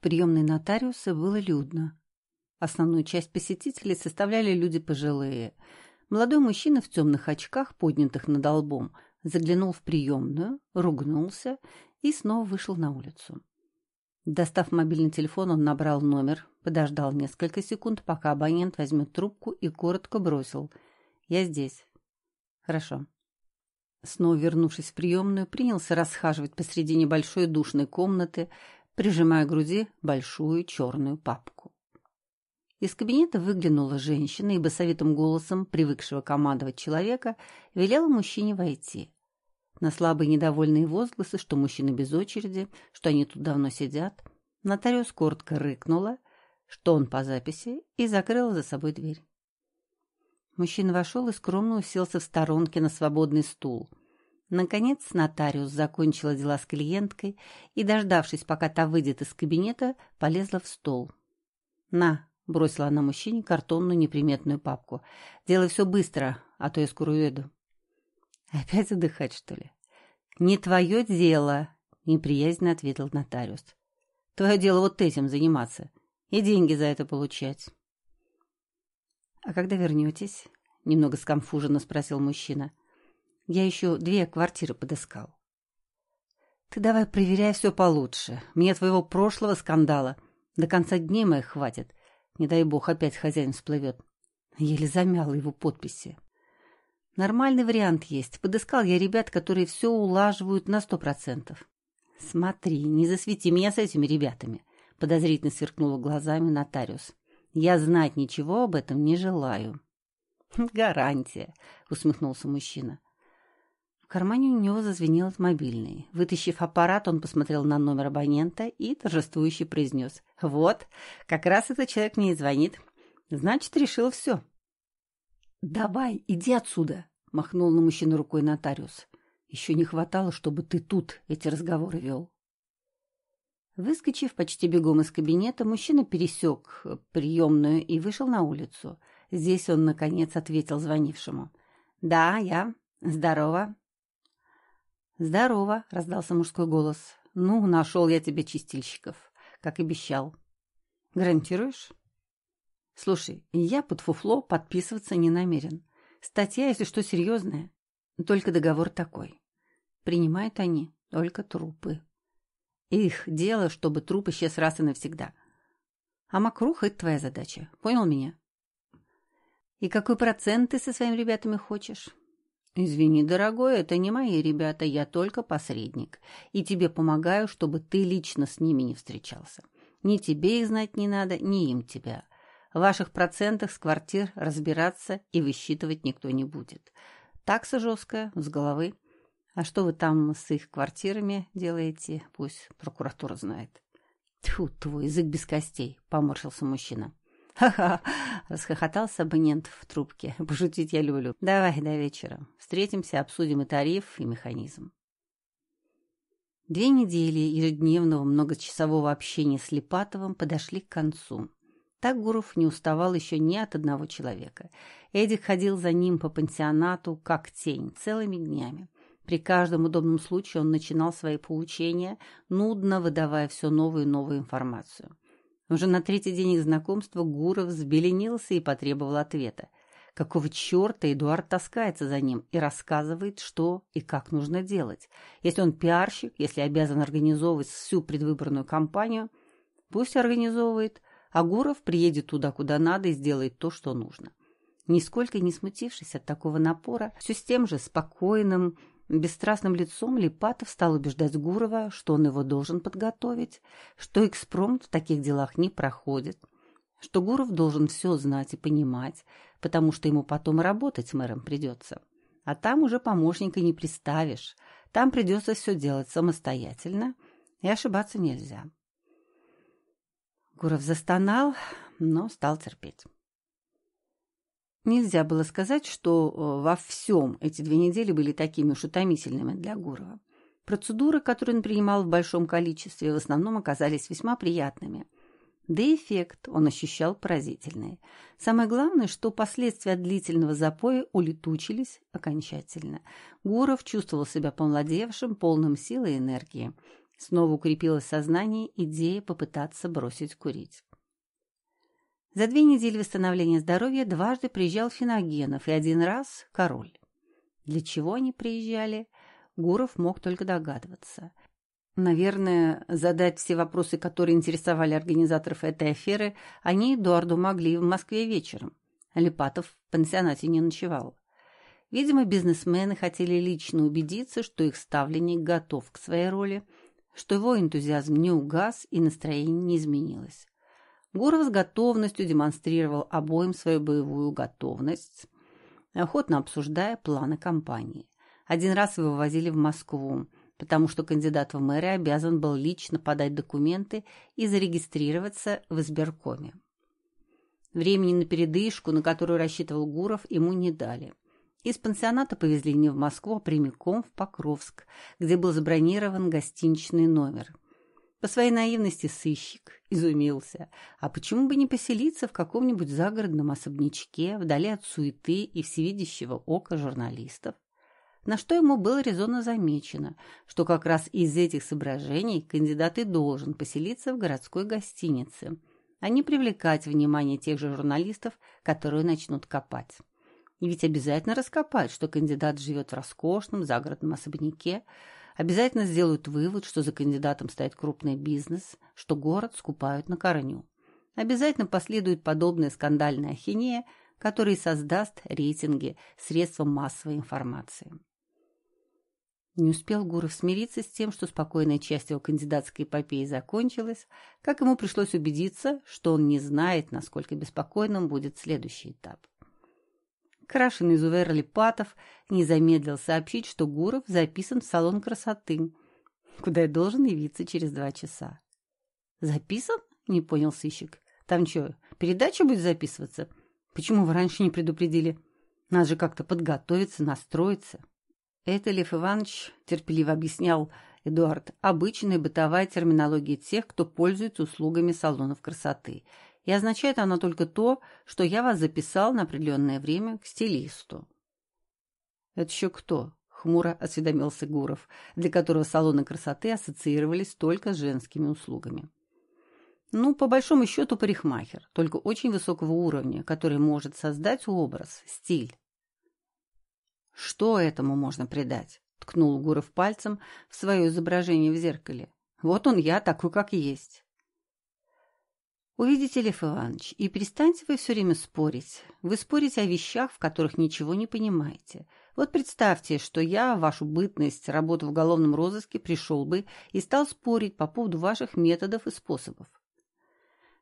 приемной нотариуса было людно. Основную часть посетителей составляли люди пожилые. Молодой мужчина в темных очках, поднятых над лбом, заглянул в приемную, ругнулся и снова вышел на улицу. Достав мобильный телефон, он набрал номер, подождал несколько секунд, пока абонент возьмет трубку и коротко бросил. «Я здесь». «Хорошо». Снова вернувшись в приемную, принялся расхаживать посреди небольшой душной комнаты, прижимая к груди большую черную папку. Из кабинета выглянула женщина и басовитым голосом, привыкшего командовать человека, велела мужчине войти. На слабые недовольные возгласы, что мужчины без очереди, что они тут давно сидят, нотариус коротко рыкнула, что он по записи, и закрыла за собой дверь. Мужчина вошел и скромно уселся в сторонке на свободный стул. Наконец нотариус закончила дела с клиенткой и, дождавшись, пока та выйдет из кабинета, полезла в стол. «На», — бросила она мужчине картонную неприметную папку, — «делай все быстро, а то я скоро уеду». «Опять отдыхать, что ли?» «Не твое дело», — неприязненно ответил нотариус. «Твое дело вот этим заниматься и деньги за это получать». «А когда вернетесь?» — немного скомфуженно спросил мужчина. «Я еще две квартиры подыскал». «Ты давай проверяй все получше. Мне твоего прошлого скандала до конца дней моих хватит. Не дай бог опять хозяин всплывет». Еле замяла его подписи. «Нормальный вариант есть. Подыскал я ребят, которые все улаживают на сто процентов». «Смотри, не засвети меня с этими ребятами», — подозрительно сверкнула глазами нотариус. Я знать ничего об этом не желаю. Гарантия, усмехнулся мужчина. Кармане у него зазвенел мобильный. Вытащив аппарат, он посмотрел на номер абонента и торжествующе произнес. «Вот, как раз этот человек мне и звонит. Значит, решил все». «Давай, иди отсюда!» — махнул на мужчину рукой нотариус. «Еще не хватало, чтобы ты тут эти разговоры вел». Выскочив почти бегом из кабинета, мужчина пересек приемную и вышел на улицу. Здесь он, наконец, ответил звонившему. «Да, я. Здорово». «Здорово», — раздался мужской голос. «Ну, нашел я тебе чистильщиков, как обещал». «Гарантируешь?» «Слушай, я под фуфло подписываться не намерен. Статья, если что, серьезная. Только договор такой. Принимают они только трупы». Их дело, чтобы труп исчез раз и навсегда. А Макрух — это твоя задача. Понял меня? И какой процент ты со своими ребятами хочешь? Извини, дорогой, это не мои ребята, я только посредник. И тебе помогаю, чтобы ты лично с ними не встречался. Ни тебе их знать не надо, ни им тебя. В ваших процентах с квартир разбираться и высчитывать никто не будет. Такса жесткая, с головы. А что вы там с их квартирами делаете? Пусть прокуратура знает. Тьфу, твой язык без костей, поморщился мужчина. «Ха-ха!» — расхохотался абонент в трубке. «Пошутить я люблю. Давай до вечера. Встретимся, обсудим и тариф, и механизм». Две недели ежедневного многочасового общения с Липатовым подошли к концу. Так Гуров не уставал еще ни от одного человека. Эдик ходил за ним по пансионату, как тень, целыми днями. При каждом удобном случае он начинал свои поучения, нудно выдавая все новую и новую информацию. Уже на третий день их знакомства Гуров взбеленился и потребовал ответа. Какого черта Эдуард таскается за ним и рассказывает, что и как нужно делать? Если он пиарщик, если обязан организовывать всю предвыборную кампанию, пусть организовывает, а Гуров приедет туда, куда надо и сделает то, что нужно. Нисколько не смутившись от такого напора, все с тем же спокойным, Бесстрастным лицом Липатов стал убеждать Гурова, что он его должен подготовить, что экспромт в таких делах не проходит, что Гуров должен все знать и понимать, потому что ему потом работать мэром придется. А там уже помощника не приставишь, там придется все делать самостоятельно, и ошибаться нельзя. Гуров застонал, но стал терпеть. Нельзя было сказать, что э, во всем эти две недели были такими уж утомительными для Гурова. Процедуры, которые он принимал в большом количестве, в основном оказались весьма приятными. Да и эффект он ощущал поразительный. Самое главное, что последствия длительного запоя улетучились окончательно. Гуров чувствовал себя помладевшим, полным силы и энергии. Снова укрепилось сознание идея попытаться бросить курить. За две недели восстановления здоровья дважды приезжал Финогенов и один раз король. Для чего они приезжали, Гуров мог только догадываться. Наверное, задать все вопросы, которые интересовали организаторов этой аферы, они Эдуарду могли в Москве вечером. Липатов в пансионате не ночевал. Видимо, бизнесмены хотели лично убедиться, что их ставленник готов к своей роли, что его энтузиазм не угас и настроение не изменилось. Гуров с готовностью демонстрировал обоим свою боевую готовность, охотно обсуждая планы кампании. Один раз его возили в Москву, потому что кандидат в мэры обязан был лично подать документы и зарегистрироваться в избиркоме. Времени на передышку, на которую рассчитывал Гуров, ему не дали. Из пансионата повезли не в Москву, а прямиком в Покровск, где был забронирован гостиничный номер. По своей наивности сыщик изумился. А почему бы не поселиться в каком-нибудь загородном особнячке, вдали от суеты и всевидящего ока журналистов? На что ему было резонно замечено, что как раз из этих соображений кандидат и должен поселиться в городской гостинице, а не привлекать внимание тех же журналистов, которые начнут копать. И ведь обязательно раскопают, что кандидат живет в роскошном загородном особняке, обязательно сделают вывод, что за кандидатом стоит крупный бизнес, что город скупают на корню. Обязательно последует подобная скандальная ахинея, которая создаст рейтинги средством массовой информации. Не успел Гуров смириться с тем, что спокойная часть его кандидатской эпопеи закончилась, как ему пришлось убедиться, что он не знает, насколько беспокойным будет следующий этап. Крашеный изувер Липатов не замедлил сообщить, что Гуров записан в салон красоты, куда и должен явиться через два часа. «Записан?» — не понял сыщик. «Там что, передача будет записываться? Почему вы раньше не предупредили? Надо же как-то подготовиться, настроиться». Это Лев Иванович терпеливо объяснял Эдуард, обычная бытовая терминология тех, кто пользуется услугами салонов красоты — и означает оно только то, что я вас записал на определенное время к стилисту. «Это еще кто?» — хмуро осведомился Гуров, для которого салоны красоты ассоциировались только с женскими услугами. Ну, по большому счету, парикмахер, только очень высокого уровня, который может создать образ, стиль. «Что этому можно придать?» — ткнул Гуров пальцем в свое изображение в зеркале. «Вот он я, такой, как есть». Увидите, Лев Иванович, и перестаньте вы все время спорить. Вы спорите о вещах, в которых ничего не понимаете. Вот представьте, что я, вашу бытность, работу в уголовном розыске, пришел бы и стал спорить по поводу ваших методов и способов.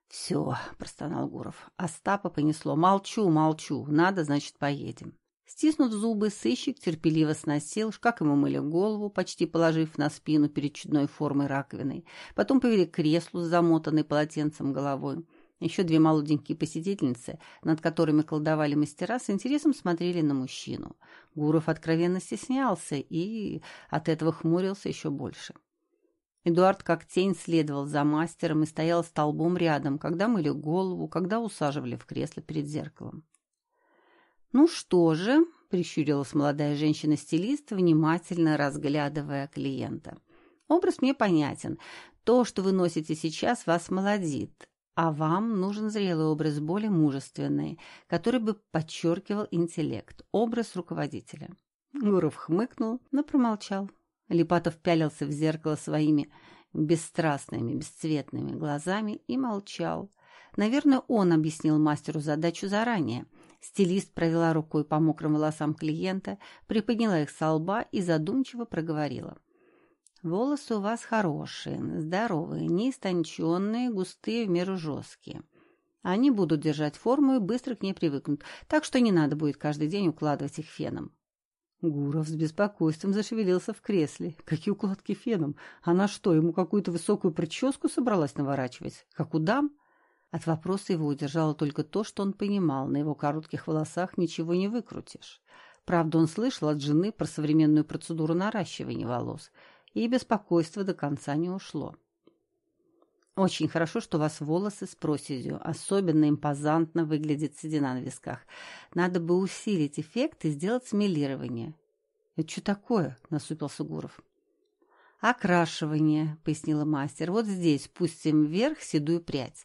«Все», — простонал Гуров, — «Остапа понесло. Молчу, молчу. Надо, значит, поедем». Стиснув зубы, сыщик терпеливо сносил, как ему мыли голову, почти положив на спину перед чудной формой раковиной. Потом повели к креслу с замотанной полотенцем головой. Еще две молоденькие посетительницы, над которыми колдовали мастера, с интересом смотрели на мужчину. Гуров откровенно стеснялся и от этого хмурился еще больше. Эдуард как тень следовал за мастером и стоял столбом рядом, когда мыли голову, когда усаживали в кресло перед зеркалом. «Ну что же», — прищурилась молодая женщина-стилист, внимательно разглядывая клиента. «Образ мне понятен. То, что вы носите сейчас, вас молодит, а вам нужен зрелый образ, более мужественный, который бы подчеркивал интеллект, образ руководителя». Гуров хмыкнул, но промолчал. Липатов пялился в зеркало своими бесстрастными, бесцветными глазами и молчал. Наверное, он объяснил мастеру задачу заранее — Стилист провела рукой по мокрым волосам клиента, приподняла их со лба и задумчиво проговорила. «Волосы у вас хорошие, здоровые, не истонченные, густые, в меру жесткие. Они будут держать форму и быстро к ней привыкнут, так что не надо будет каждый день укладывать их феном». Гуров с беспокойством зашевелился в кресле. Какие укладки феном? Она что, ему какую-то высокую прическу собралась наворачивать? Как у дам? От вопроса его удержало только то, что он понимал, на его коротких волосах ничего не выкрутишь. Правда, он слышал от жены про современную процедуру наращивания волос, и беспокойство до конца не ушло. Очень хорошо, что у вас волосы с проседью. Особенно импозантно выглядит седина на висках. Надо бы усилить эффект и сделать смелирование. — Это что такое? — насупился Гуров. «Окрашивание», — пояснила мастер. «Вот здесь спустим вверх седую прядь.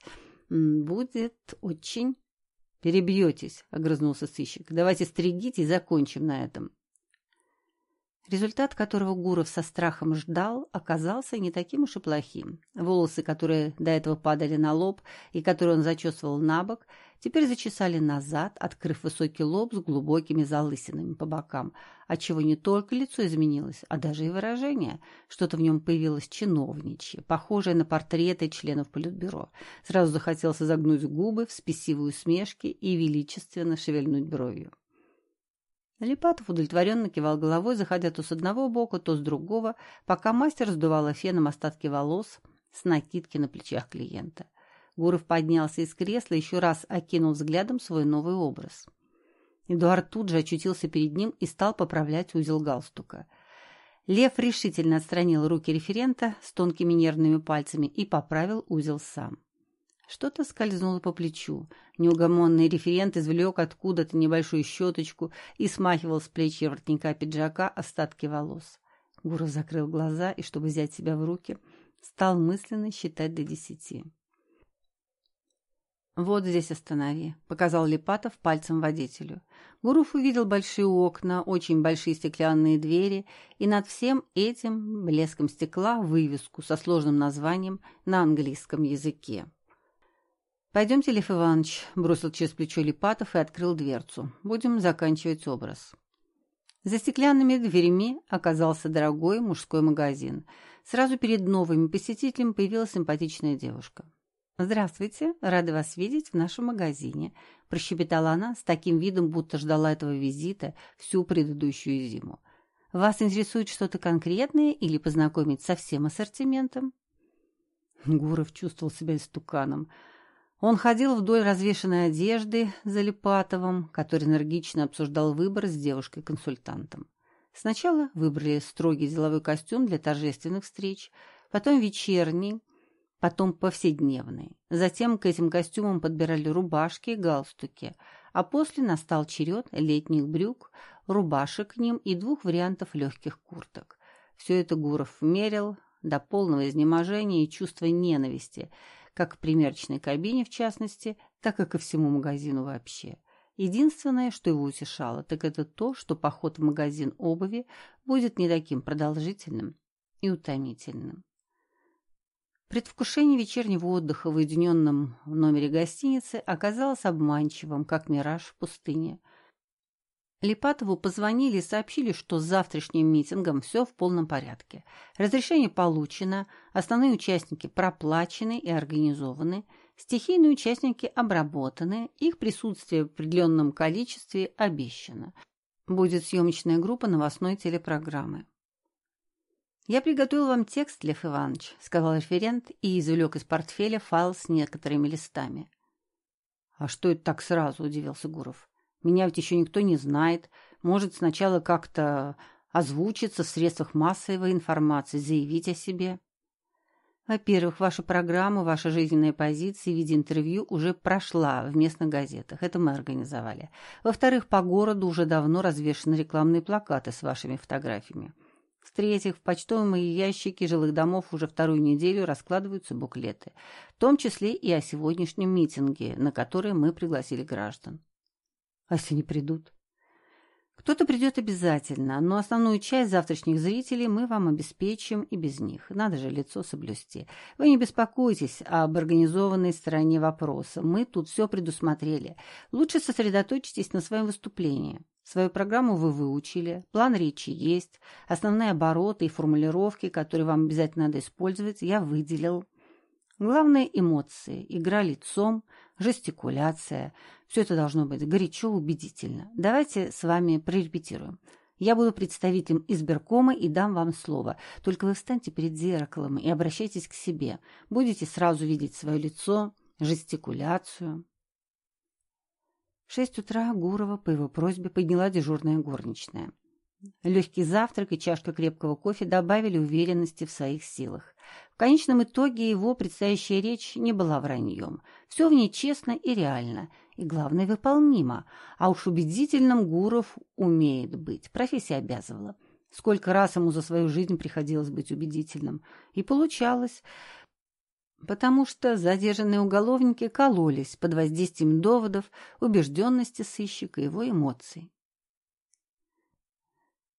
Будет очень...» «Перебьетесь», — огрызнулся сыщик. «Давайте стригите и закончим на этом». Результат, которого Гуров со страхом ждал, оказался не таким уж и плохим. Волосы, которые до этого падали на лоб и которые он зачесывал на бок, теперь зачесали назад, открыв высокий лоб с глубокими залысинами по бокам, отчего не только лицо изменилось, а даже и выражение. Что-то в нем появилось чиновничье, похожее на портреты членов Политбюро. Сразу захотелось загнуть губы в спесивые усмешки и величественно шевельнуть бровью. Липатов удовлетворенно кивал головой, заходя то с одного бока, то с другого, пока мастер сдувала феном остатки волос с накидки на плечах клиента. Гуров поднялся из кресла еще раз окинул взглядом свой новый образ. Эдуард тут же очутился перед ним и стал поправлять узел галстука. Лев решительно отстранил руки референта с тонкими нервными пальцами и поправил узел сам. Что-то скользнуло по плечу. Неугомонный референт извлек откуда-то небольшую щеточку и смахивал с плеч воротника пиджака остатки волос. Гуров закрыл глаза и, чтобы взять себя в руки, стал мысленно считать до десяти. «Вот здесь останови», — показал Липатов пальцем водителю. Гуров увидел большие окна, очень большие стеклянные двери и над всем этим блеском стекла вывеску со сложным названием на английском языке. «Пойдемте, Лев Иванович», — бросил через плечо Липатов и открыл дверцу. «Будем заканчивать образ». За стеклянными дверями оказался дорогой мужской магазин. Сразу перед новыми посетителями появилась симпатичная девушка. «Здравствуйте, рада вас видеть в нашем магазине», — прощебетала она с таким видом, будто ждала этого визита всю предыдущую зиму. «Вас интересует что-то конкретное или познакомить со всем ассортиментом?» Гуров чувствовал себя истуканом — он ходил вдоль развешанной одежды за Липатовым, который энергично обсуждал выбор с девушкой-консультантом. Сначала выбрали строгий деловой костюм для торжественных встреч, потом вечерний, потом повседневный. Затем к этим костюмам подбирали рубашки и галстуки, а после настал черед летних брюк, рубашек к ним и двух вариантов легких курток. Все это Гуров мерил до полного изнеможения и чувства ненависти – как к примерочной кабине в частности, так и ко всему магазину вообще. Единственное, что его утешало, так это то, что поход в магазин обуви будет не таким продолжительным и утомительным. Предвкушение вечернего отдыха в уединенном номере гостиницы оказалось обманчивым, как мираж в пустыне – Липатову позвонили и сообщили, что с завтрашним митингом все в полном порядке. Разрешение получено, основные участники проплачены и организованы, стихийные участники обработаны, их присутствие в определенном количестве обещано. Будет съемочная группа новостной телепрограммы. «Я приготовил вам текст, Лев Иванович», — сказал референт и извлек из портфеля файл с некоторыми листами. «А что это так сразу?» — удивился Гуров. Меня ведь еще никто не знает. Может, сначала как-то озвучиться в средствах массовой информации, заявить о себе. Во-первых, ваша программа, ваша жизненная позиция в виде интервью уже прошла в местных газетах. Это мы организовали. Во-вторых, по городу уже давно развешаны рекламные плакаты с вашими фотографиями. В-третьих, в почтовом ящике жилых домов уже вторую неделю раскладываются буклеты, в том числе и о сегодняшнем митинге, на который мы пригласили граждан. А если не придут? Кто-то придет обязательно, но основную часть завтрашних зрителей мы вам обеспечим и без них. Надо же лицо соблюсти. Вы не беспокойтесь об организованной стороне вопроса. Мы тут все предусмотрели. Лучше сосредоточьтесь на своем выступлении. Свою программу вы выучили, план речи есть, основные обороты и формулировки, которые вам обязательно надо использовать, я выделил. Главные эмоции, игра лицом, жестикуляция. Все это должно быть горячо, убедительно. Давайте с вами прорепетируем. Я буду представителем избиркома и дам вам слово. Только вы встаньте перед зеркалом и обращайтесь к себе. Будете сразу видеть свое лицо, жестикуляцию. В шесть утра Гурова по его просьбе подняла дежурная горничная. Легкий завтрак и чашка крепкого кофе добавили уверенности в своих силах. В конечном итоге его предстоящая речь не была враньем. Все в ней честно и реально, и, главное, выполнимо. А уж убедительным Гуров умеет быть, профессия обязывала. Сколько раз ему за свою жизнь приходилось быть убедительным. И получалось, потому что задержанные уголовники кололись под воздействием доводов, убежденности сыщика и его эмоций.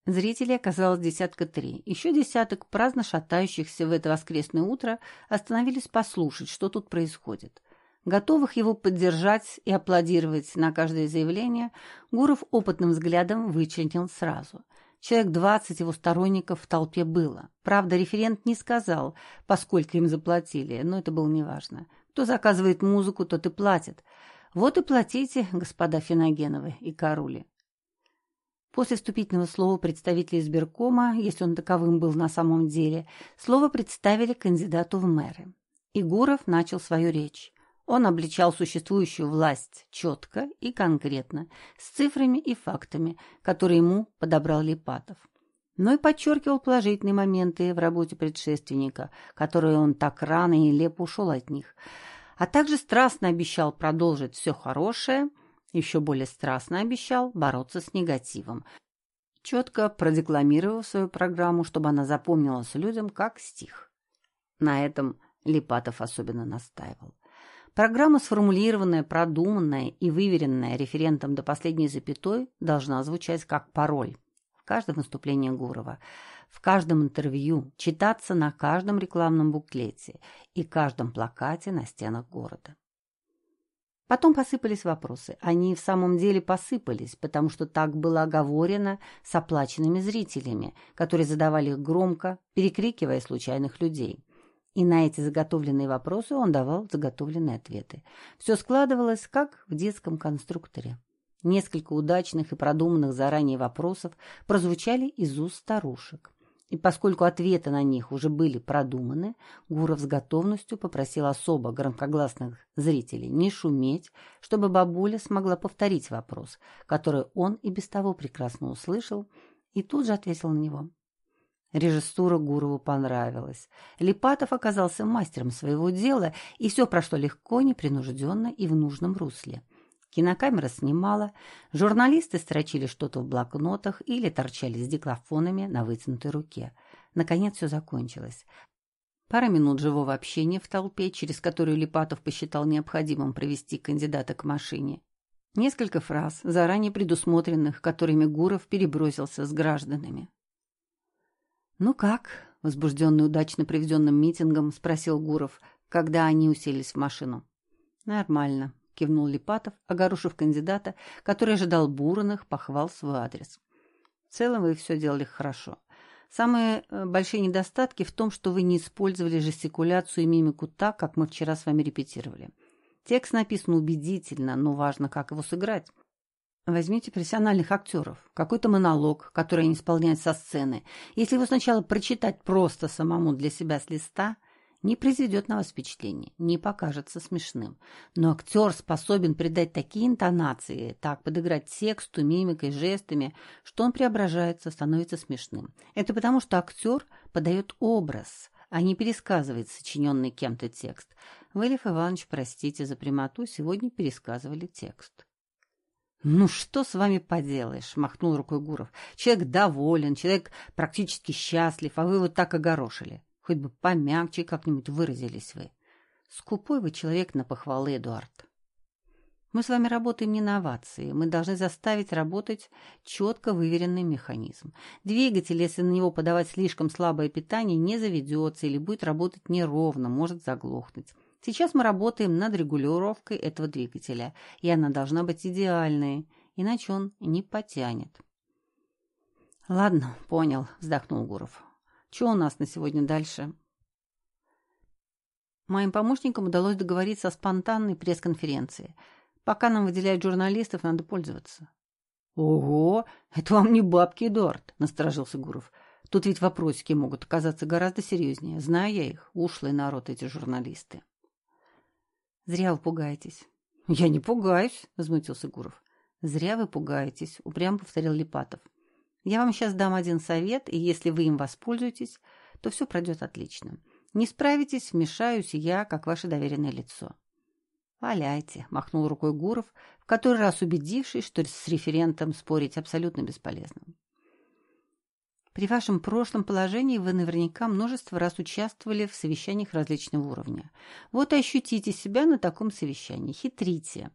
Зрителей оказалось десятка три. Еще десяток праздно шатающихся в это воскресное утро остановились послушать, что тут происходит. Готовых его поддержать и аплодировать на каждое заявление, Гуров опытным взглядом вычленил сразу. Человек двадцать его сторонников в толпе было. Правда, референт не сказал, поскольку им заплатили, но это было неважно. Кто заказывает музыку, тот и платит. Вот и платите, господа Финогеновы и Карули. После вступительного слова представителя избиркома, если он таковым был на самом деле, слово представили кандидату в мэры. Игуров начал свою речь. Он обличал существующую власть четко и конкретно, с цифрами и фактами, которые ему подобрал Липатов. Но и подчеркивал положительные моменты в работе предшественника, которые он так рано и нелепо ушел от них, а также страстно обещал продолжить все хорошее – еще более страстно обещал бороться с негативом, четко продекламировав свою программу, чтобы она запомнилась людям как стих. На этом Липатов особенно настаивал. Программа, сформулированная, продуманная и выверенная референтом до последней запятой, должна звучать как пароль в каждом выступлении Гурова, в каждом интервью, читаться на каждом рекламном буклете и каждом плакате на стенах города. Потом посыпались вопросы. Они в самом деле посыпались, потому что так было оговорено с оплаченными зрителями, которые задавали их громко, перекрикивая случайных людей. И на эти заготовленные вопросы он давал заготовленные ответы. Все складывалось, как в детском конструкторе. Несколько удачных и продуманных заранее вопросов прозвучали из уст старушек. И поскольку ответы на них уже были продуманы, Гуров с готовностью попросил особо громкогласных зрителей не шуметь, чтобы бабуля смогла повторить вопрос, который он и без того прекрасно услышал, и тут же ответил на него. Режиссура Гурову понравилась. Липатов оказался мастером своего дела, и все прошло легко, непринужденно и в нужном русле – Кинокамера снимала, журналисты строчили что-то в блокнотах или торчали с диклофонами на вытянутой руке. Наконец все закончилось. Пара минут живого общения в толпе, через которую Липатов посчитал необходимым провести кандидата к машине. Несколько фраз, заранее предусмотренных, которыми Гуров перебросился с гражданами. «Ну как?» — возбужденный удачно проведенным митингом, спросил Гуров, когда они уселись в машину. «Нормально», — кивнул Липатов, огорошив кандидата, который ожидал бурных похвал свой адрес. «В целом вы все делали хорошо. Самые э, большие недостатки в том, что вы не использовали жестикуляцию и мимику так, как мы вчера с вами репетировали. Текст написан убедительно, но важно, как его сыграть. Возьмите профессиональных актеров, какой-то монолог, который они исполняют со сцены. Если его сначала прочитать просто самому для себя с листа, не произведет на вас впечатление, не покажется смешным. Но актер способен придать такие интонации, так подыграть тексту, мимикой, жестами, что он преображается, становится смешным. Это потому, что актер подает образ, а не пересказывает сочиненный кем-то текст. Вы, Лев Иванович, простите за прямоту, сегодня пересказывали текст. «Ну что с вами поделаешь?» — махнул рукой Гуров. «Человек доволен, человек практически счастлив, а вы вот так огорошили. Хоть бы помягче как-нибудь выразились вы. Скупой вы человек на похвалы, Эдуард. Мы с вами работаем не на овации. Мы должны заставить работать четко выверенный механизм. Двигатель, если на него подавать слишком слабое питание, не заведется или будет работать неровно, может заглохнуть. Сейчас мы работаем над регулировкой этого двигателя, и она должна быть идеальной, иначе он не потянет. «Ладно, понял», — вздохнул Гуров. Что у нас на сегодня дальше? Моим помощникам удалось договориться о спонтанной пресс-конференции. Пока нам выделяют журналистов, надо пользоваться. «Ого! Это вам не бабки, Эдуард!» — насторожился Гуров. «Тут ведь вопросики могут оказаться гораздо серьезнее. Знаю я их. Ушлый народ эти журналисты». «Зря вы пугаетесь». «Я не пугаюсь», — возмутился Гуров. «Зря вы пугаетесь», — упрямо повторил Липатов. Я вам сейчас дам один совет, и если вы им воспользуетесь, то все пройдет отлично. Не справитесь, вмешаюсь я, как ваше доверенное лицо. «Валяйте», — махнул рукой Гуров, в который раз убедившись, что с референтом спорить абсолютно бесполезно. При вашем прошлом положении вы наверняка множество раз участвовали в совещаниях различного уровня. Вот и ощутите себя на таком совещании. Хитрите.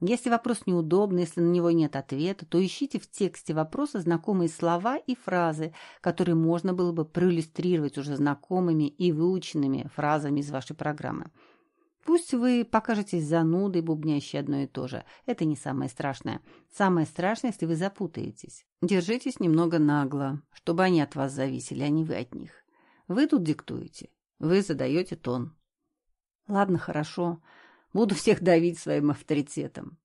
Если вопрос неудобный, если на него нет ответа, то ищите в тексте вопроса знакомые слова и фразы, которые можно было бы проиллюстрировать уже знакомыми и выученными фразами из вашей программы. Пусть вы покажетесь занудой, бубнящей одно и то же. Это не самое страшное. Самое страшное, если вы запутаетесь. Держитесь немного нагло, чтобы они от вас зависели, а не вы от них. Вы тут диктуете. Вы задаете тон. Ладно, хорошо. Буду всех давить своим авторитетом.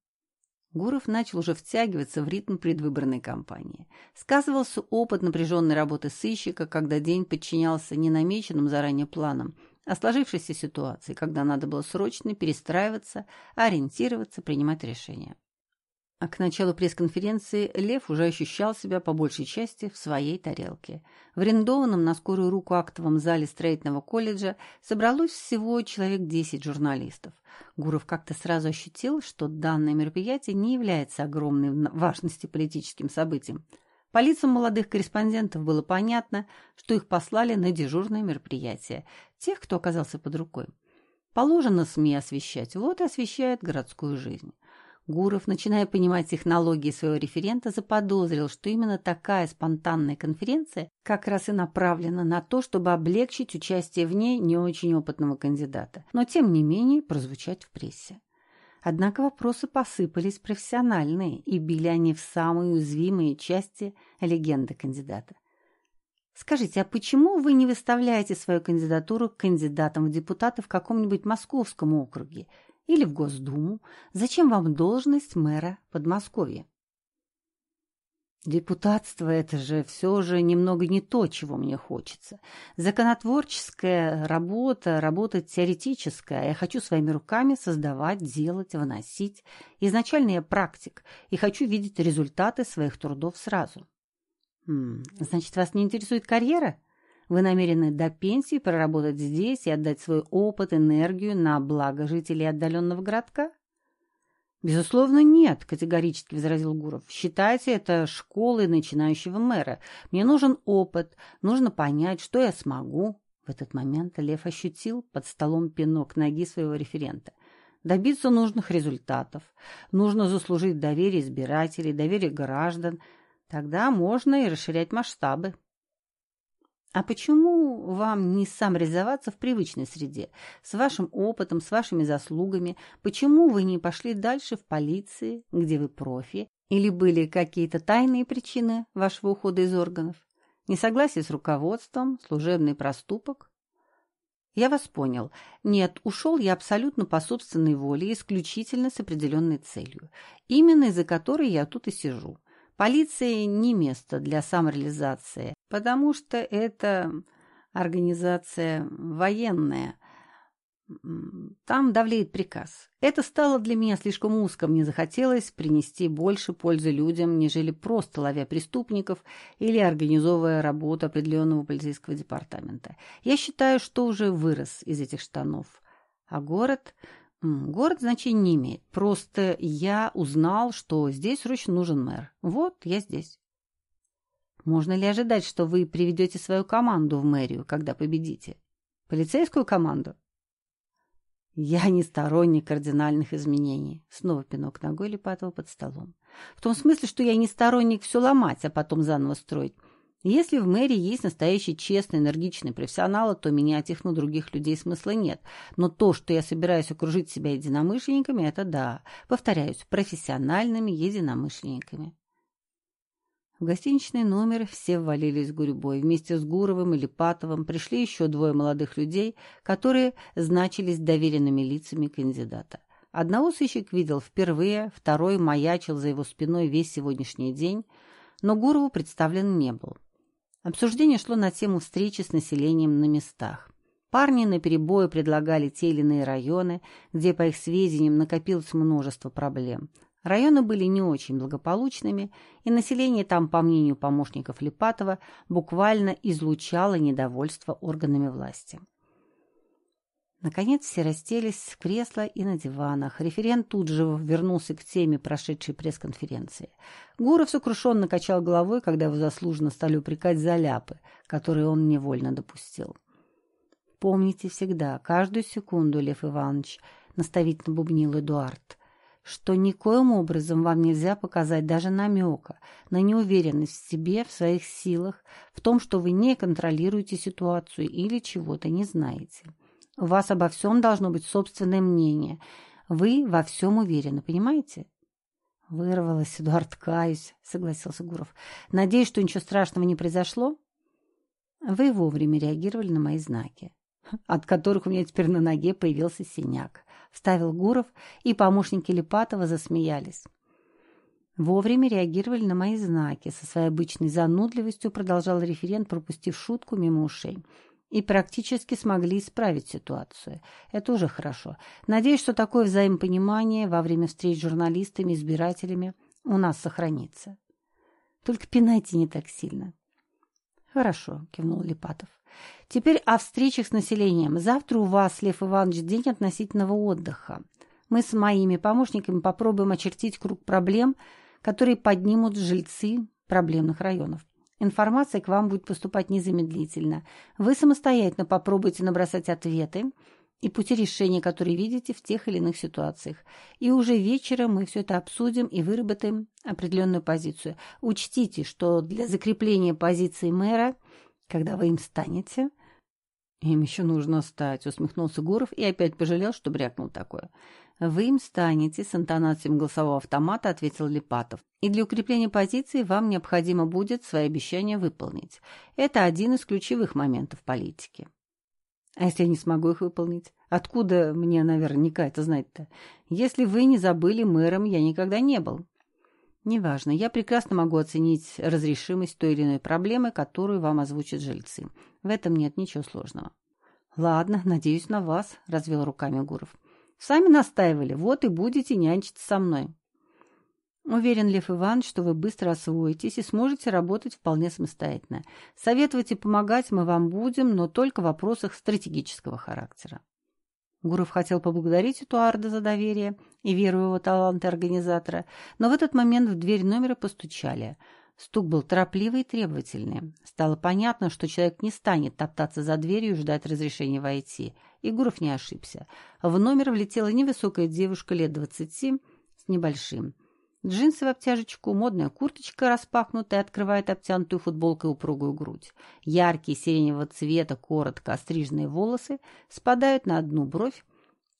Гуров начал уже втягиваться в ритм предвыборной кампании. Сказывался опыт напряженной работы сыщика, когда день подчинялся не намеченным заранее планам, о сложившейся ситуации, когда надо было срочно перестраиваться, ориентироваться, принимать решения. А к началу пресс-конференции Лев уже ощущал себя по большей части в своей тарелке. В арендованном на скорую руку актовом зале строительного колледжа собралось всего человек 10 журналистов. Гуров как-то сразу ощутил, что данное мероприятие не является огромной важности политическим событием – по лицам молодых корреспондентов было понятно, что их послали на дежурное мероприятие, тех, кто оказался под рукой. Положено СМИ освещать, вот и освещает городскую жизнь. Гуров, начиная понимать технологии своего референта, заподозрил, что именно такая спонтанная конференция как раз и направлена на то, чтобы облегчить участие в ней не очень опытного кандидата, но тем не менее прозвучать в прессе. Однако вопросы посыпались профессиональные, и били они в самые уязвимые части легенды кандидата. Скажите, а почему вы не выставляете свою кандидатуру кандидатом в депутаты в каком-нибудь московском округе или в Госдуму? Зачем вам должность мэра Подмосковья? Депутатство — это же все же немного не то, чего мне хочется. Законотворческая работа, работа теоретическая. Я хочу своими руками создавать, делать, выносить. Изначально я практик и хочу видеть результаты своих трудов сразу. М -м, значит, вас не интересует карьера? Вы намерены до пенсии проработать здесь и отдать свой опыт, энергию на благо жителей отдаленного городка? «Безусловно, нет», — категорически возразил Гуров. «Считайте это школой начинающего мэра. Мне нужен опыт, нужно понять, что я смогу». В этот момент Лев ощутил под столом пинок ноги своего референта. Добиться нужных результатов. Нужно заслужить доверие избирателей, доверие граждан. Тогда можно и расширять масштабы. А почему вам не самореализоваться в привычной среде? С вашим опытом, с вашими заслугами? Почему вы не пошли дальше в полиции, где вы профи? Или были какие-то тайные причины вашего ухода из органов? Несогласие с руководством, служебный проступок? Я вас понял. Нет, ушел я абсолютно по собственной воле, исключительно с определенной целью. Именно из-за которой я тут и сижу. Полиция не место для самореализации, потому что это организация военная. Там давлеет приказ. Это стало для меня слишком узко. Мне захотелось принести больше пользы людям, нежели просто ловя преступников или организовывая работу определенного полицейского департамента. Я считаю, что уже вырос из этих штанов. А город Город значения не имеет. Просто я узнал, что здесь срочно нужен мэр. Вот, я здесь. Можно ли ожидать, что вы приведете свою команду в мэрию, когда победите? Полицейскую команду? Я не сторонник кардинальных изменений. Снова пинок ногой Липатова под столом. В том смысле, что я не сторонник все ломать, а потом заново строить. Если в мэрии есть настоящие честные, энергичные профессионалы, то менять их на других людей смысла нет. Но то, что я собираюсь окружить себя единомышленниками, это да. Повторяюсь, профессиональными единомышленниками. В гостиничный номер все ввалились гурьбой. Вместе с Гуровым и Липатовым пришли еще двое молодых людей, которые значились доверенными лицами кандидата. Одного сыщик видел впервые, второй маячил за его спиной весь сегодняшний день, но Гурову представлен не был. Обсуждение шло на тему встречи с населением на местах. Парни наперебой предлагали те или иные районы, где, по их сведениям, накопилось множество проблем. Районы были не очень благополучными, и население там, по мнению помощников Липатова, буквально излучало недовольство органами власти. Наконец все расселись в кресла и на диванах. Референт тут же вернулся к теме прошедшей пресс-конференции. Гуров сокрушенно качал головой, когда его заслуженно стали упрекать за ляпы, которые он невольно допустил. «Помните всегда, каждую секунду, Лев Иванович», — наставительно бубнил Эдуард, что никоим образом вам нельзя показать даже намека на неуверенность в себе, в своих силах, в том, что вы не контролируете ситуацию или чего-то не знаете. У вас обо всем должно быть собственное мнение. Вы во всем уверены, понимаете? Вырвалась, Эдуард, каюсь, согласился Гуров. Надеюсь, что ничего страшного не произошло? Вы вовремя реагировали на мои знаки, от которых у меня теперь на ноге появился синяк. Вставил Гуров, и помощники Липатова засмеялись. Вовремя реагировали на мои знаки. Со своей обычной занудливостью продолжал референт, пропустив шутку мимо ушей и практически смогли исправить ситуацию. Это уже хорошо. Надеюсь, что такое взаимопонимание во время встреч с журналистами, избирателями у нас сохранится. Только пинайте не так сильно. Хорошо, кивнул Липатов. Теперь о встречах с населением. Завтра у вас, Лев Иванович, день относительного отдыха. Мы с моими помощниками попробуем очертить круг проблем, которые поднимут жильцы проблемных районов. Информация к вам будет поступать незамедлительно. Вы самостоятельно попробуйте набросать ответы и пути решения, которые видите в тех или иных ситуациях. И уже вечером мы все это обсудим и выработаем определенную позицию. Учтите, что для закрепления позиции мэра, когда вы им станете... «Им еще нужно стать», — усмехнулся Гуров и опять пожалел, что брякнул такое. «Вы им станете», — с интонацией голосового автомата ответил Липатов. «И для укрепления позиции вам необходимо будет свои обещания выполнить. Это один из ключевых моментов политики». «А если я не смогу их выполнить? Откуда мне наверняка это знать-то? Если вы не забыли, мэром я никогда не был». «Неважно. Я прекрасно могу оценить разрешимость той или иной проблемы, которую вам озвучат жильцы. В этом нет ничего сложного». «Ладно, надеюсь на вас», — развел руками Гуров. Сами настаивали, вот и будете нянчиться со мной. Уверен, Лев Иванович, что вы быстро освоитесь и сможете работать вполне самостоятельно. Советовать и помогать мы вам будем, но только в вопросах стратегического характера. Гуров хотел поблагодарить Этуарда за доверие и веру его таланты организатора, но в этот момент в дверь номера постучали – Стук был торопливый и требовательный. Стало понятно, что человек не станет топтаться за дверью и ждать разрешения войти. И Гуров не ошибся. В номер влетела невысокая девушка лет двадцати с небольшим. Джинсы в обтяжечку, модная курточка распахнутая открывает обтянутую футболкой упругую грудь. Яркие сиреневого цвета, коротко остриженные волосы спадают на одну бровь,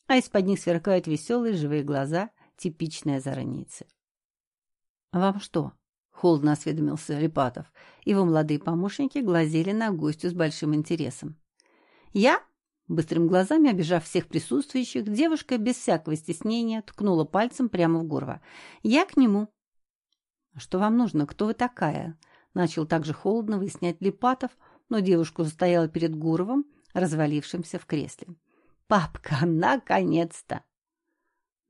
а из-под них сверкают веселые живые глаза, типичные озорницы. «Вам что, Холодно осведомился Репатов. Его молодые помощники глазели на гостю с большим интересом. «Я?» Быстрым глазами, обижав всех присутствующих, девушка без всякого стеснения ткнула пальцем прямо в горло. «Я к нему». «Что вам нужно? Кто вы такая?» Начал также холодно выяснять Липатов, но девушку застояла перед Гуровым, развалившимся в кресле. «Папка, наконец-то!»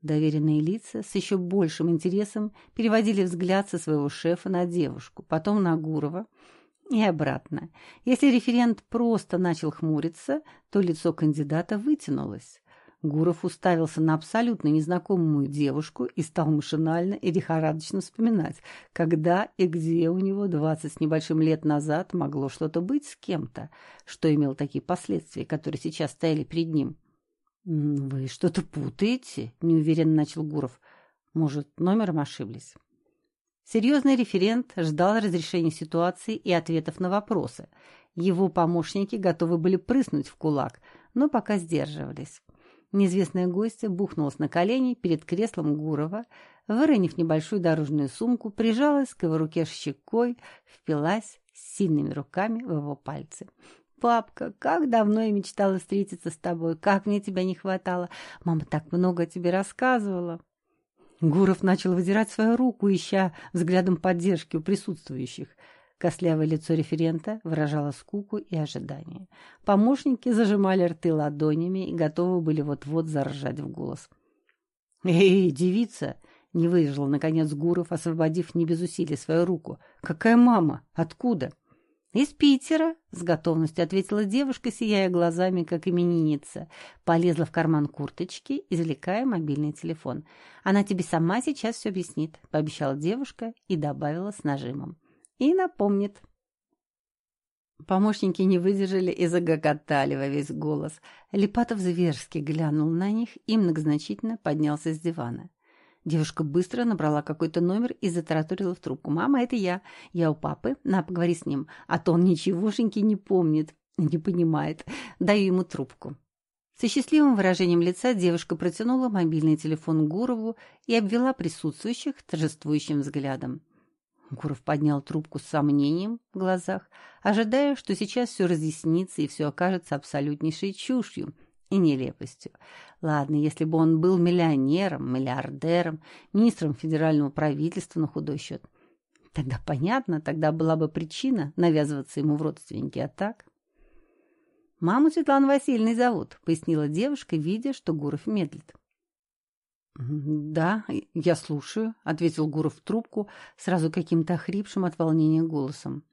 Доверенные лица с еще большим интересом переводили взгляд со своего шефа на девушку, потом на Гурова и обратно. Если референт просто начал хмуриться, то лицо кандидата вытянулось. Гуров уставился на абсолютно незнакомую девушку и стал машинально и лихорадочно вспоминать, когда и где у него двадцать с небольшим лет назад могло что-то быть с кем-то, что имело такие последствия, которые сейчас стояли перед ним. «Вы что-то путаете?» — неуверенно начал Гуров. «Может, номером ошиблись?» Серьезный референт ждал разрешения ситуации и ответов на вопросы. Его помощники готовы были прыснуть в кулак, но пока сдерживались. Неизвестная гостья бухнулась на колени перед креслом Гурова, выронив небольшую дорожную сумку, прижалась к его руке щекой, впилась сильными руками в его пальцы. «Папка, как давно я мечтала встретиться с тобой, как мне тебя не хватало. Мама так много о тебе рассказывала». Гуров начал выдирать свою руку, ища взглядом поддержки у присутствующих. Костлявое лицо референта выражало скуку и ожидание. Помощники зажимали рты ладонями и готовы были вот-вот заржать в голос. «Эй, девица!» — не выдержал, наконец, Гуров, освободив не без усилий свою руку. «Какая мама? Откуда?» «Из Питера», — с готовностью ответила девушка, сияя глазами, как именинница. Полезла в карман курточки, извлекая мобильный телефон. «Она тебе сама сейчас все объяснит», — пообещала девушка и добавила с нажимом. «И напомнит». Помощники не выдержали и загоготали во весь голос. Липатов зверски глянул на них и многозначительно поднялся с дивана. Девушка быстро набрала какой-то номер и затараторила в трубку. «Мама, это я. Я у папы. На, поговори с ним. А то он ничегошеньки не помнит, не понимает. Даю ему трубку». Со счастливым выражением лица девушка протянула мобильный телефон Гурову и обвела присутствующих торжествующим взглядом. Гуров поднял трубку с сомнением в глазах, ожидая, что сейчас все разъяснится и все окажется абсолютнейшей чушью – и нелепостью. Ладно, если бы он был миллионером, миллиардером, министром федерального правительства на худой счет. Тогда понятно, тогда была бы причина навязываться ему в родственники, а так... «Маму Светланы Васильевны зовут», — пояснила девушка, видя, что Гуров медлит. «Да, я слушаю», — ответил Гуров в трубку, сразу каким-то охрипшим от волнения голосом.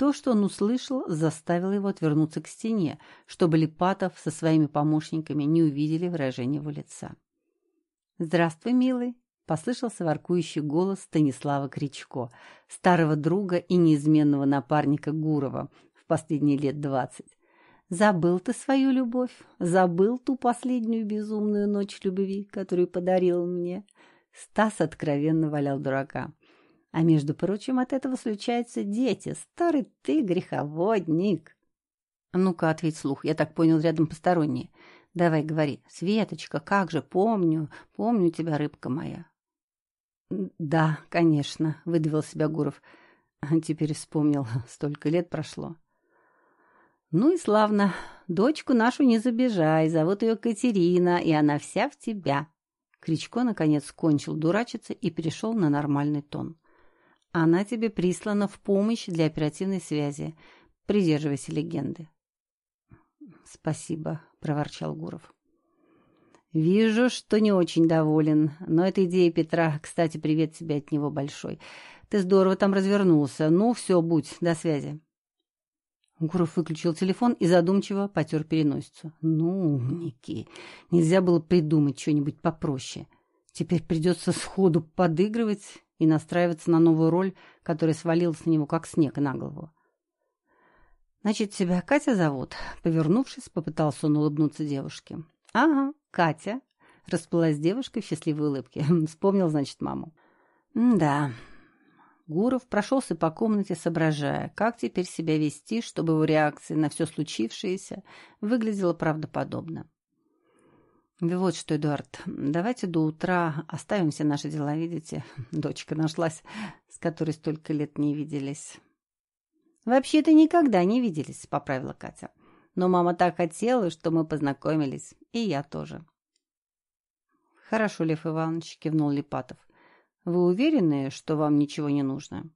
То, что он услышал, заставило его отвернуться к стене, чтобы Липатов со своими помощниками не увидели выражения его лица. «Здравствуй, милый!» — послышался воркующий голос Станислава Кричко, старого друга и неизменного напарника Гурова в последние лет двадцать. «Забыл ты свою любовь? Забыл ту последнюю безумную ночь любви, которую подарил мне?» Стас откровенно валял дурака. А между прочим, от этого случаются дети. Старый ты греховодник. Ну-ка, ответь слух. Я так понял, рядом посторонние. Давай, говори. Светочка, как же, помню, помню тебя, рыбка моя. Да, конечно, выдавил себя Гуров. Теперь вспомнил, столько лет прошло. Ну и славно. Дочку нашу не забежай, зовут ее Катерина, и она вся в тебя. Кричко, наконец, кончил дурачиться и перешел на нормальный тон. Она тебе прислана в помощь для оперативной связи. Придерживайся легенды. Спасибо, проворчал Гуров. Вижу, что не очень доволен, но эта идея Петра, кстати, привет тебе от него большой. Ты здорово там развернулся. Ну, все, будь, до связи. Гуров выключил телефон и задумчиво потер переносицу. Ну, умники, нельзя было придумать что-нибудь попроще. Теперь придется сходу подыгрывать и настраиваться на новую роль, которая свалилась на него, как снег на голову. «Значит, тебя Катя зовут?» Повернувшись, попытался он улыбнуться девушке. «Ага, Катя», — расплылась девушка в счастливой улыбке. Вспомнил, значит, маму. «Да». Гуров прошелся по комнате, соображая, как теперь себя вести, чтобы его реакция на все случившееся выглядела правдоподобно. Вот что, Эдуард, давайте до утра оставим все наши дела, видите? Дочка нашлась, с которой столько лет не виделись. Вообще-то никогда не виделись, поправила Катя. Но мама так хотела, что мы познакомились, и я тоже. Хорошо, Лев Иванович, кивнул Липатов. Вы уверены, что вам ничего не нужно?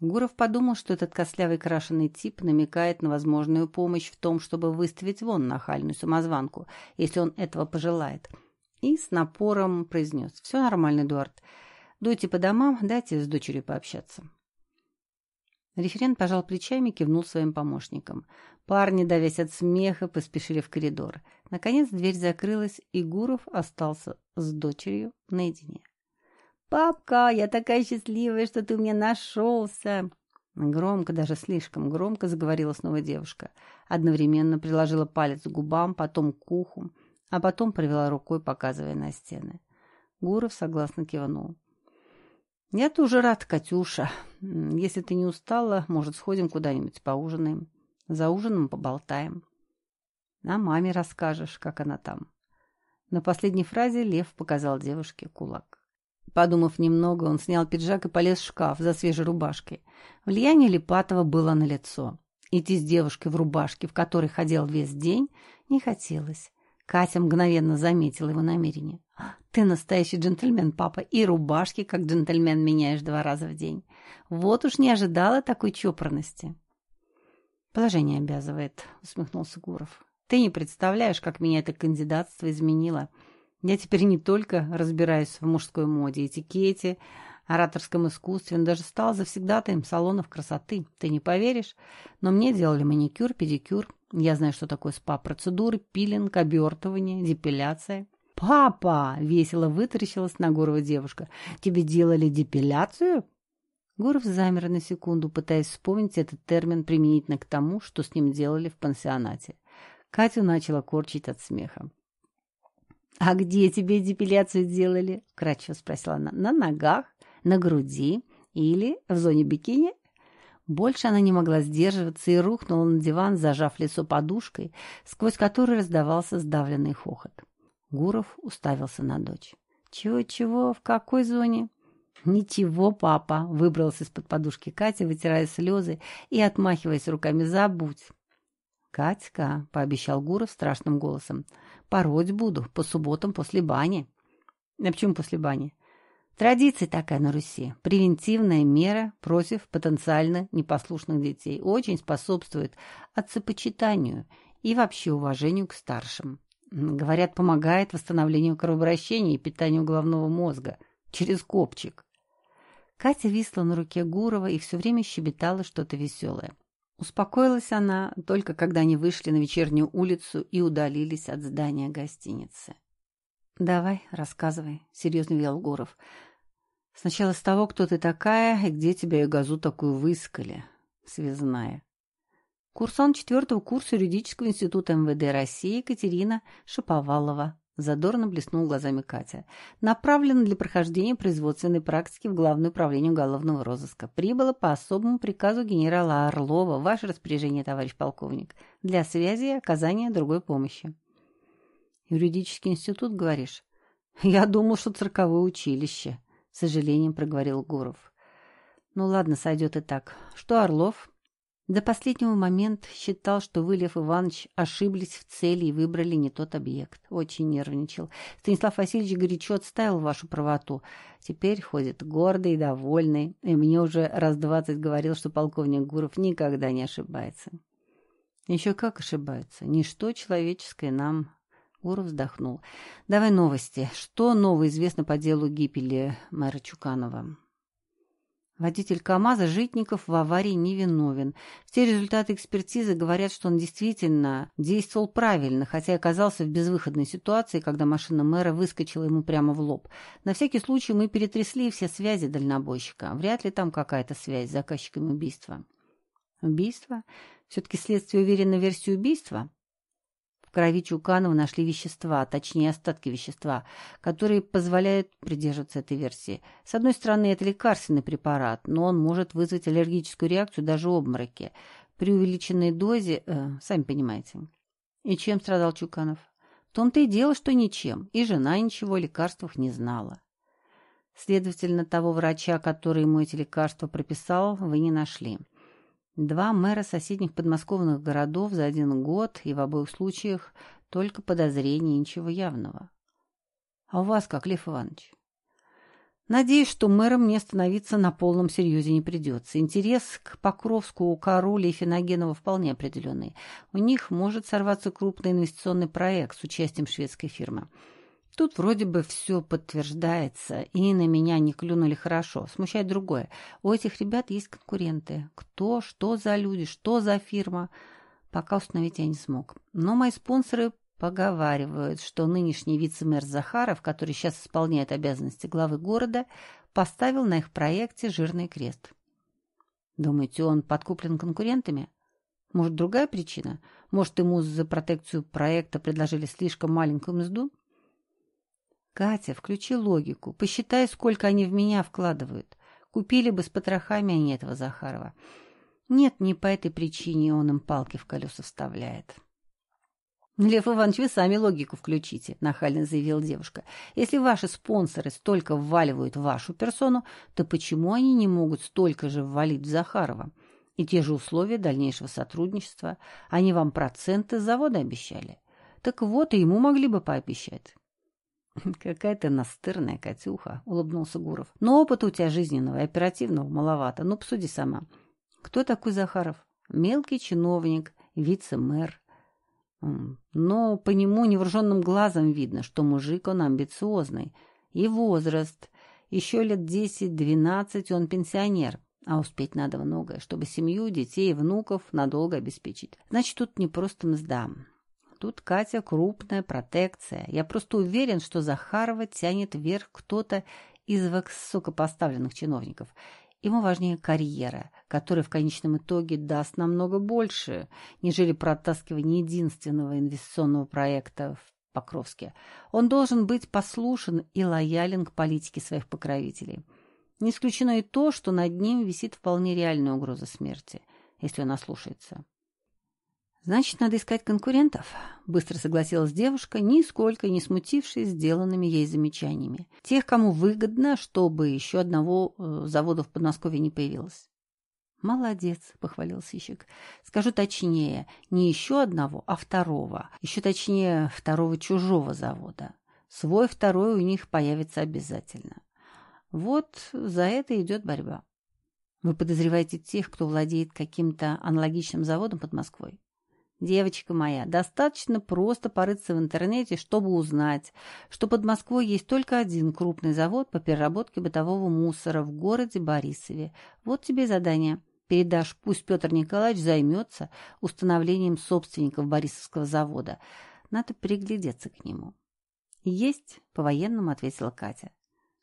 Гуров подумал, что этот кослявый крашеный тип намекает на возможную помощь в том, чтобы выставить вон нахальную самозванку, если он этого пожелает. И с напором произнес. «Все нормально, Эдуард. Дуйте по домам, дайте с дочерью пообщаться». Референт пожал плечами и кивнул своим помощникам. Парни, давясь от смеха, поспешили в коридор. Наконец дверь закрылась, и Гуров остался с дочерью наедине. «Папка, я такая счастливая, что ты мне нашелся!» Громко, даже слишком громко заговорила снова девушка. Одновременно приложила палец к губам, потом к уху, а потом провела рукой, показывая на стены. Гуров согласно кивнул. «Я тоже рад, Катюша. Если ты не устала, может, сходим куда-нибудь поужинаем. За ужином поболтаем. А маме расскажешь, как она там». На последней фразе Лев показал девушке кулак. Подумав немного, он снял пиджак и полез в шкаф за свежей рубашкой. Влияние Липатова было налицо. Идти с девушкой в рубашке, в которой ходил весь день, не хотелось. Катя мгновенно заметила его намерение. «Ты настоящий джентльмен, папа, и рубашки, как джентльмен, меняешь два раза в день. Вот уж не ожидала такой чопорности». «Положение обязывает», — усмехнулся Гуров. «Ты не представляешь, как меня это кандидатство изменило. Я теперь не только разбираюсь в мужской моде, этикете, ораторском искусстве, он даже стал завсегдатаем салонов красоты. Ты не поверишь, но мне делали маникюр, педикюр. Я знаю, что такое спа-процедуры, пилинг, обертывание, депиляция. «Папа!» — весело вытаращилась на Гурова девушка. «Тебе делали депиляцию?» Гуров замер на секунду, пытаясь вспомнить этот термин применительно к тому, что с ним делали в пансионате. Катю начала корчить от смеха. «А где тебе депиляцию делали?» — кратчево спросила она. «На ногах? На груди? Или в зоне бикини?» Больше она не могла сдерживаться и рухнула на диван, зажав лицо подушкой, сквозь которую раздавался сдавленный хохот. Гуров уставился на дочь. «Чего-чего? В какой зоне?» «Ничего, папа!» — выбрался из-под подушки Катя, вытирая слезы и отмахиваясь руками. «Забудь!» «Катька!» — пообещал Гуров страшным голосом. «Пороть буду по субботам после бани». «А почему после бани?» Традиция такая на Руси. Превентивная мера против потенциально непослушных детей. Очень способствует отцепочитанию и вообще уважению к старшим. Говорят, помогает восстановлению кровообращения и питанию головного мозга через копчик. Катя висла на руке Гурова и все время щебетала что-то веселое. Успокоилась она только когда они вышли на вечернюю улицу и удалились от здания гостиницы. «Давай, рассказывай», — серьезно велел Гуров. «Сначала с того, кто ты такая и где тебя и газу такую выискали, связная». Курсант четвертого курса юридического института МВД России Екатерина Шаповалова Задорно блеснул глазами Катя. Направлена для прохождения производственной практики в Главное управление уголовного розыска. Прибыла по особому приказу генерала Орлова. Ваше распоряжение, товарищ полковник. Для связи и оказания другой помощи. Юридический институт, говоришь? Я думал, что цирковое училище. С сожалением проговорил Гуров. Ну ладно, сойдет и так. Что Орлов? До последнего момента считал, что вы, Лев Иванович, ошиблись в цели и выбрали не тот объект. Очень нервничал. Станислав Васильевич горячо отставил вашу правоту. Теперь ходит гордый и довольный. И мне уже раз двадцать говорил, что полковник Гуров никогда не ошибается. Еще как ошибается. Ничто человеческое нам... Гуров вздохнул. Давай новости. Что нового известно по делу гибели мэра Чуканова? Водитель КАМАЗа Житников в аварии невиновен. Все результаты экспертизы говорят, что он действительно действовал правильно, хотя оказался в безвыходной ситуации, когда машина мэра выскочила ему прямо в лоб. На всякий случай мы перетрясли все связи дальнобойщика. Вряд ли там какая-то связь с заказчиком убийства. Убийство? Все-таки следствие уверено в версии убийства? В крови Чуканова нашли вещества, точнее остатки вещества, которые позволяют придерживаться этой версии. С одной стороны, это лекарственный препарат, но он может вызвать аллергическую реакцию, даже обмороки. При увеличенной дозе, э, сами понимаете. И чем страдал Чуканов? В том-то и дело, что ничем, и жена ничего о лекарствах не знала. Следовательно, того врача, который ему эти лекарства прописал, вы не нашли. Два мэра соседних подмосковных городов за один год, и в обоих случаях только подозрения, ничего явного. А у вас как, Лев Иванович? Надеюсь, что мэром мне становиться на полном серьезе не придется. Интерес к Покровску у Каруля и Финогенова вполне определенный. У них может сорваться крупный инвестиционный проект с участием шведской фирмы. Тут вроде бы все подтверждается, и на меня не клюнули хорошо. Смущает другое. У этих ребят есть конкуренты. Кто, что за люди, что за фирма, пока установить я не смог. Но мои спонсоры поговаривают, что нынешний вице-мэр Захаров, который сейчас исполняет обязанности главы города, поставил на их проекте жирный крест. Думаете, он подкуплен конкурентами? Может, другая причина? Может, ему за протекцию проекта предложили слишком маленькую мзду? Катя, включи логику. Посчитай, сколько они в меня вкладывают. Купили бы с потрохами они этого Захарова. Нет, не по этой причине он им палки в колеса вставляет. «Лев Иванович, вы сами логику включите», — нахально заявила девушка. «Если ваши спонсоры столько вваливают в вашу персону, то почему они не могут столько же ввалить в Захарова? И те же условия дальнейшего сотрудничества. Они вам проценты с завода обещали. Так вот, и ему могли бы пообещать. «Какая ты настырная, Катюха!» — улыбнулся Гуров. «Но опыта у тебя жизненного и оперативного маловато. Ну, посуди сама. Кто такой Захаров? Мелкий чиновник, вице-мэр. Но по нему невооруженным глазом видно, что мужик он амбициозный. И возраст. Еще лет десять-двенадцать он пенсионер, а успеть надо многое, чтобы семью, детей и внуков надолго обеспечить. Значит, тут не просто мзда. Тут Катя крупная протекция. Я просто уверен, что Захарова тянет вверх кто-то из высокопоставленных чиновников. Ему важнее карьера, которая в конечном итоге даст намного больше, нежели протаскивание единственного инвестиционного проекта в Покровске. Он должен быть послушен и лоялен к политике своих покровителей. Не исключено и то, что над ним висит вполне реальная угроза смерти, если он ослушается. «Значит, надо искать конкурентов», — быстро согласилась девушка, нисколько не смутившись сделанными ей замечаниями. «Тех, кому выгодно, чтобы еще одного э, завода в Подмосковье не появилось». «Молодец», — похвалил сыщик. «Скажу точнее, не еще одного, а второго. Еще точнее, второго чужого завода. Свой второй у них появится обязательно. Вот за это идет борьба. Вы подозреваете тех, кто владеет каким-то аналогичным заводом под Москвой? Девочка моя, достаточно просто порыться в интернете, чтобы узнать, что под Москвой есть только один крупный завод по переработке бытового мусора в городе Борисове. Вот тебе задание. Передашь, пусть Петр Николаевич займется установлением собственников Борисовского завода. Надо приглядеться к нему. «Есть», — по-военному ответила Катя.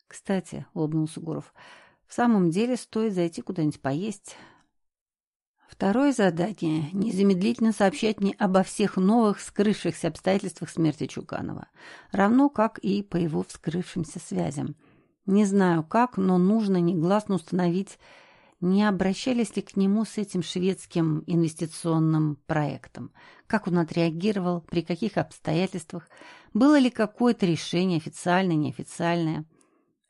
«Кстати», — улыбнулся Гуров, — «в самом деле стоит зайти куда-нибудь поесть». Второе задание – незамедлительно сообщать мне обо всех новых вскрывшихся обстоятельствах смерти Чуканова, равно как и по его вскрывшимся связям. Не знаю как, но нужно негласно установить, не обращались ли к нему с этим шведским инвестиционным проектом, как он отреагировал, при каких обстоятельствах, было ли какое-то решение, официальное, неофициальное –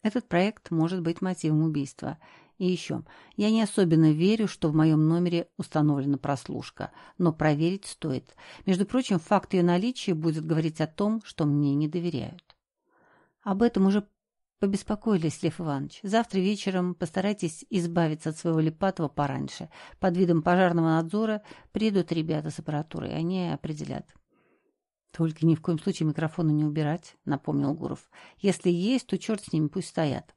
этот проект может быть мотивом убийства. И еще, я не особенно верю, что в моем номере установлена прослушка, но проверить стоит. Между прочим, факт ее наличия будет говорить о том, что мне не доверяют. Об этом уже побеспокоились, Лев Иванович. Завтра вечером постарайтесь избавиться от своего Липатова пораньше. Под видом пожарного надзора придут ребята с аппаратурой, они определят. «Только ни в коем случае микрофоны не убирать», — напомнил Гуров. «Если есть, то черт с ними, пусть стоят».